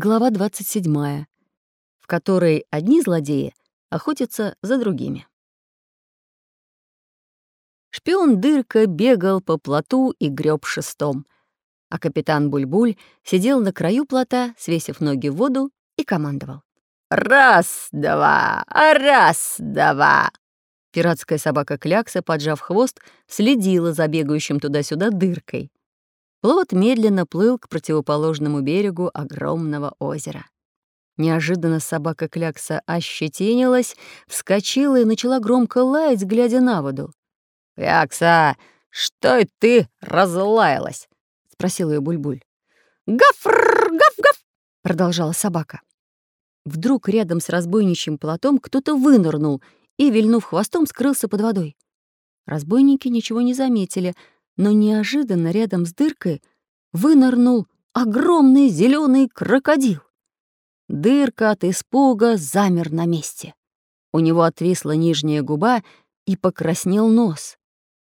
Глава 27, в которой одни злодеи охотятся за другими. Шпион Дырка бегал по плоту и греб шестом, а капитан Бульбуль сидел на краю плота, свесив ноги в воду, и командовал. «Раз, два, раз, два!» Пиратская собака Клякса, поджав хвост, следила за бегающим туда-сюда дыркой. Плот медленно плыл к противоположному берегу огромного озера. Неожиданно собака Клякса ощетинилась, вскочила и начала громко лаять, глядя на воду. «Клякса, что это ты разлаялась?» — спросил ее Бульбуль. «Гафр, гав-гав!» — продолжала собака. Вдруг рядом с разбойничьим плотом кто-то вынырнул и, вильнув хвостом, скрылся под водой. Разбойники ничего не заметили — но неожиданно рядом с дыркой вынырнул огромный зеленый крокодил. Дырка от испуга замер на месте. У него отвисла нижняя губа и покраснел нос.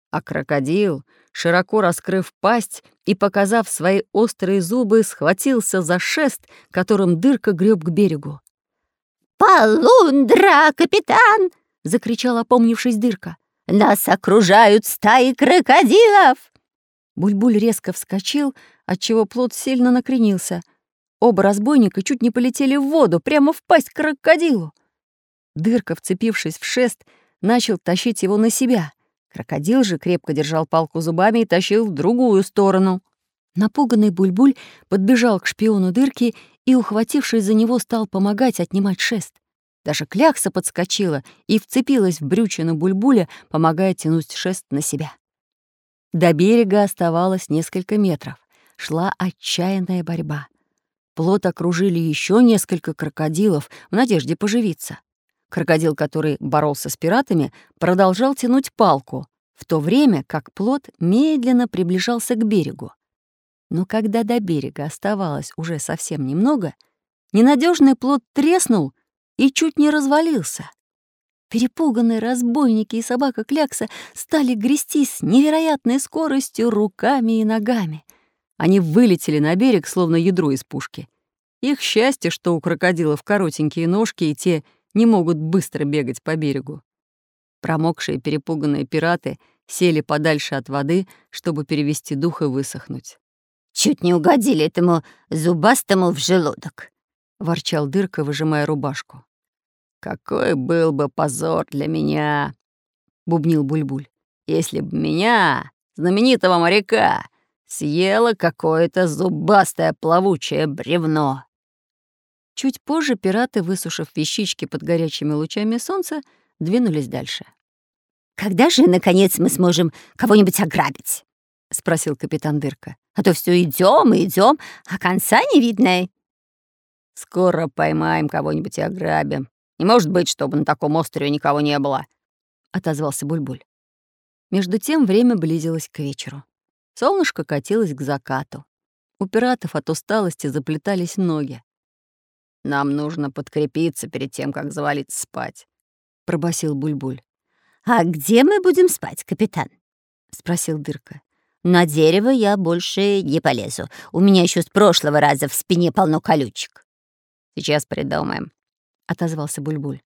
А крокодил, широко раскрыв пасть и показав свои острые зубы, схватился за шест, которым дырка греб к берегу. «Полундра, капитан!» — закричал опомнившись дырка. Нас окружают стаи крокодилов!» Бульбуль резко вскочил, отчего плод сильно накренился. Оба разбойника чуть не полетели в воду, прямо в пасть крокодилу. Дырка, вцепившись в шест, начал тащить его на себя. Крокодил же крепко держал палку зубами и тащил в другую сторону. Напуганный Бульбуль подбежал к шпиону дырки и, ухватившись за него, стал помогать отнимать шест. Даже клякса подскочила и вцепилась в брючину бульбуля, помогая тянуть шест на себя. До берега оставалось несколько метров. Шла отчаянная борьба. Плот окружили еще несколько крокодилов в надежде поживиться. Крокодил, который боролся с пиратами, продолжал тянуть палку, в то время как плот медленно приближался к берегу. Но когда до берега оставалось уже совсем немного, ненадежный плот треснул — и чуть не развалился. Перепуганные разбойники и собака Клякса стали грести с невероятной скоростью руками и ногами. Они вылетели на берег, словно ядро из пушки. Их счастье, что у крокодилов коротенькие ножки, и те не могут быстро бегать по берегу. Промокшие перепуганные пираты сели подальше от воды, чтобы перевести дух и высохнуть. «Чуть не угодили этому зубастому в желудок», — ворчал Дырка, выжимая рубашку. «Какой был бы позор для меня!» — бубнил Бульбуль. «Если б меня, знаменитого моряка, съело какое-то зубастое плавучее бревно!» Чуть позже пираты, высушив вещички под горячими лучами солнца, двинулись дальше. «Когда же, наконец, мы сможем кого-нибудь ограбить?» — спросил капитан Дырка. «А то все идем и идем, а конца не видно». «Скоро поймаем кого-нибудь и ограбим», не может быть, чтобы на таком острове никого не было», — отозвался Бульбуль. Между тем время близилось к вечеру. Солнышко катилось к закату. У пиратов от усталости заплетались ноги. «Нам нужно подкрепиться перед тем, как завалиться спать», — пробасил Бульбуль. «А где мы будем спать, капитан?» — спросил Дырка. «На дерево я больше не полезу. У меня еще с прошлого раза в спине полно колючек». «Сейчас придумаем», отозвался Бульбуль.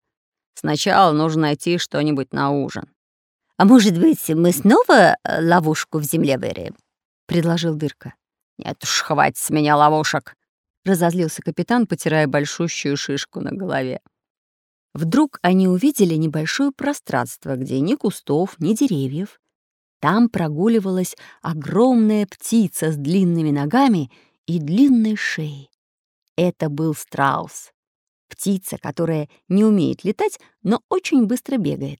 «Сначала нужно найти что-нибудь на ужин». «А может быть, мы снова э, ловушку в земле вырыем?» — предложил Дырка. «Нет уж, хватит с меня ловушек», — разозлился капитан, потирая большущую шишку на голове. Вдруг они увидели небольшое пространство, где ни кустов, ни деревьев. Там прогуливалась огромная птица с длинными ногами и длинной шеей. Это был страус. Птица, которая не умеет летать, но очень быстро бегает.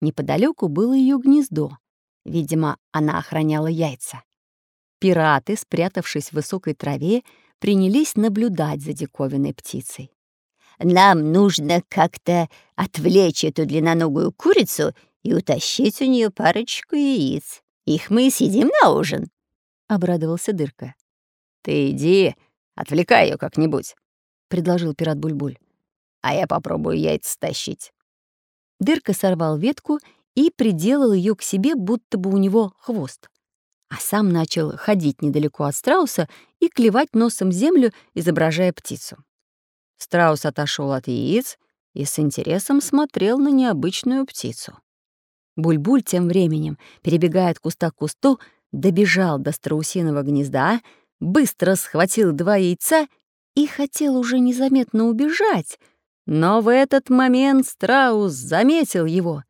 Неподалеку было ее гнездо. Видимо, она охраняла яйца. Пираты, спрятавшись в высокой траве, принялись наблюдать за диковинной птицей. «Нам нужно как-то отвлечь эту длинноногую курицу и утащить у нее парочку яиц. Их мы съедим на ужин», — обрадовался Дырка. «Ты иди, отвлекай ее как-нибудь», — предложил пират Бульбуль. «А я попробую яйца стащить». Дырка сорвал ветку и приделал ее к себе, будто бы у него хвост. а сам начал ходить недалеко от страуса и клевать носом землю, изображая птицу. Страус отошел от яиц и с интересом смотрел на необычную птицу. Бульбуль тем временем, перебегая от куста к кусту, добежал до страусиного гнезда, быстро схватил два яйца и хотел уже незаметно убежать, но в этот момент страус заметил его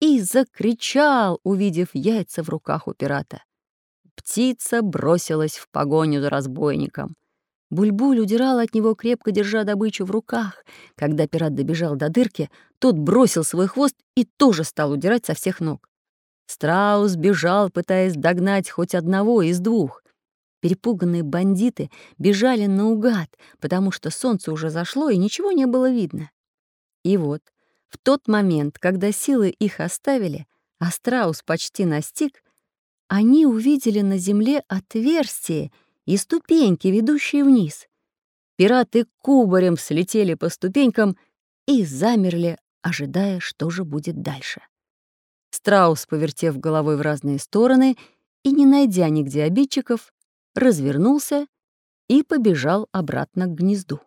и закричал, увидев яйца в руках у пирата. Птица бросилась в погоню за разбойником. Бульбуль удирал от него, крепко держа добычу в руках. Когда пират добежал до дырки, тот бросил свой хвост и тоже стал удирать со всех ног. Страус бежал, пытаясь догнать хоть одного из двух. Перепуганные бандиты бежали наугад, потому что солнце уже зашло и ничего не было видно. И вот, в тот момент, когда силы их оставили, а страус почти настиг, они увидели на земле отверстие — и ступеньки, ведущие вниз. Пираты кубарем слетели по ступенькам и замерли, ожидая, что же будет дальше. Страус, повертев головой в разные стороны и не найдя нигде обидчиков, развернулся и побежал обратно к гнезду.